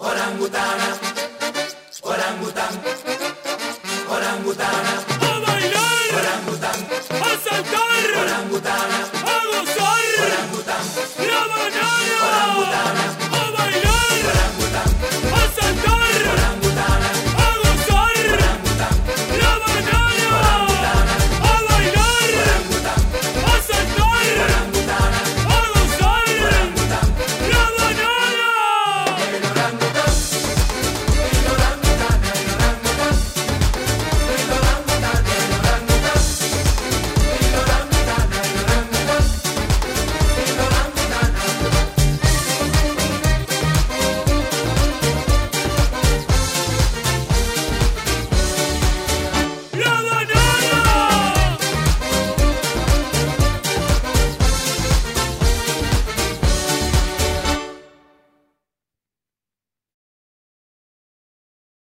orangutana, orangutana, orangutana.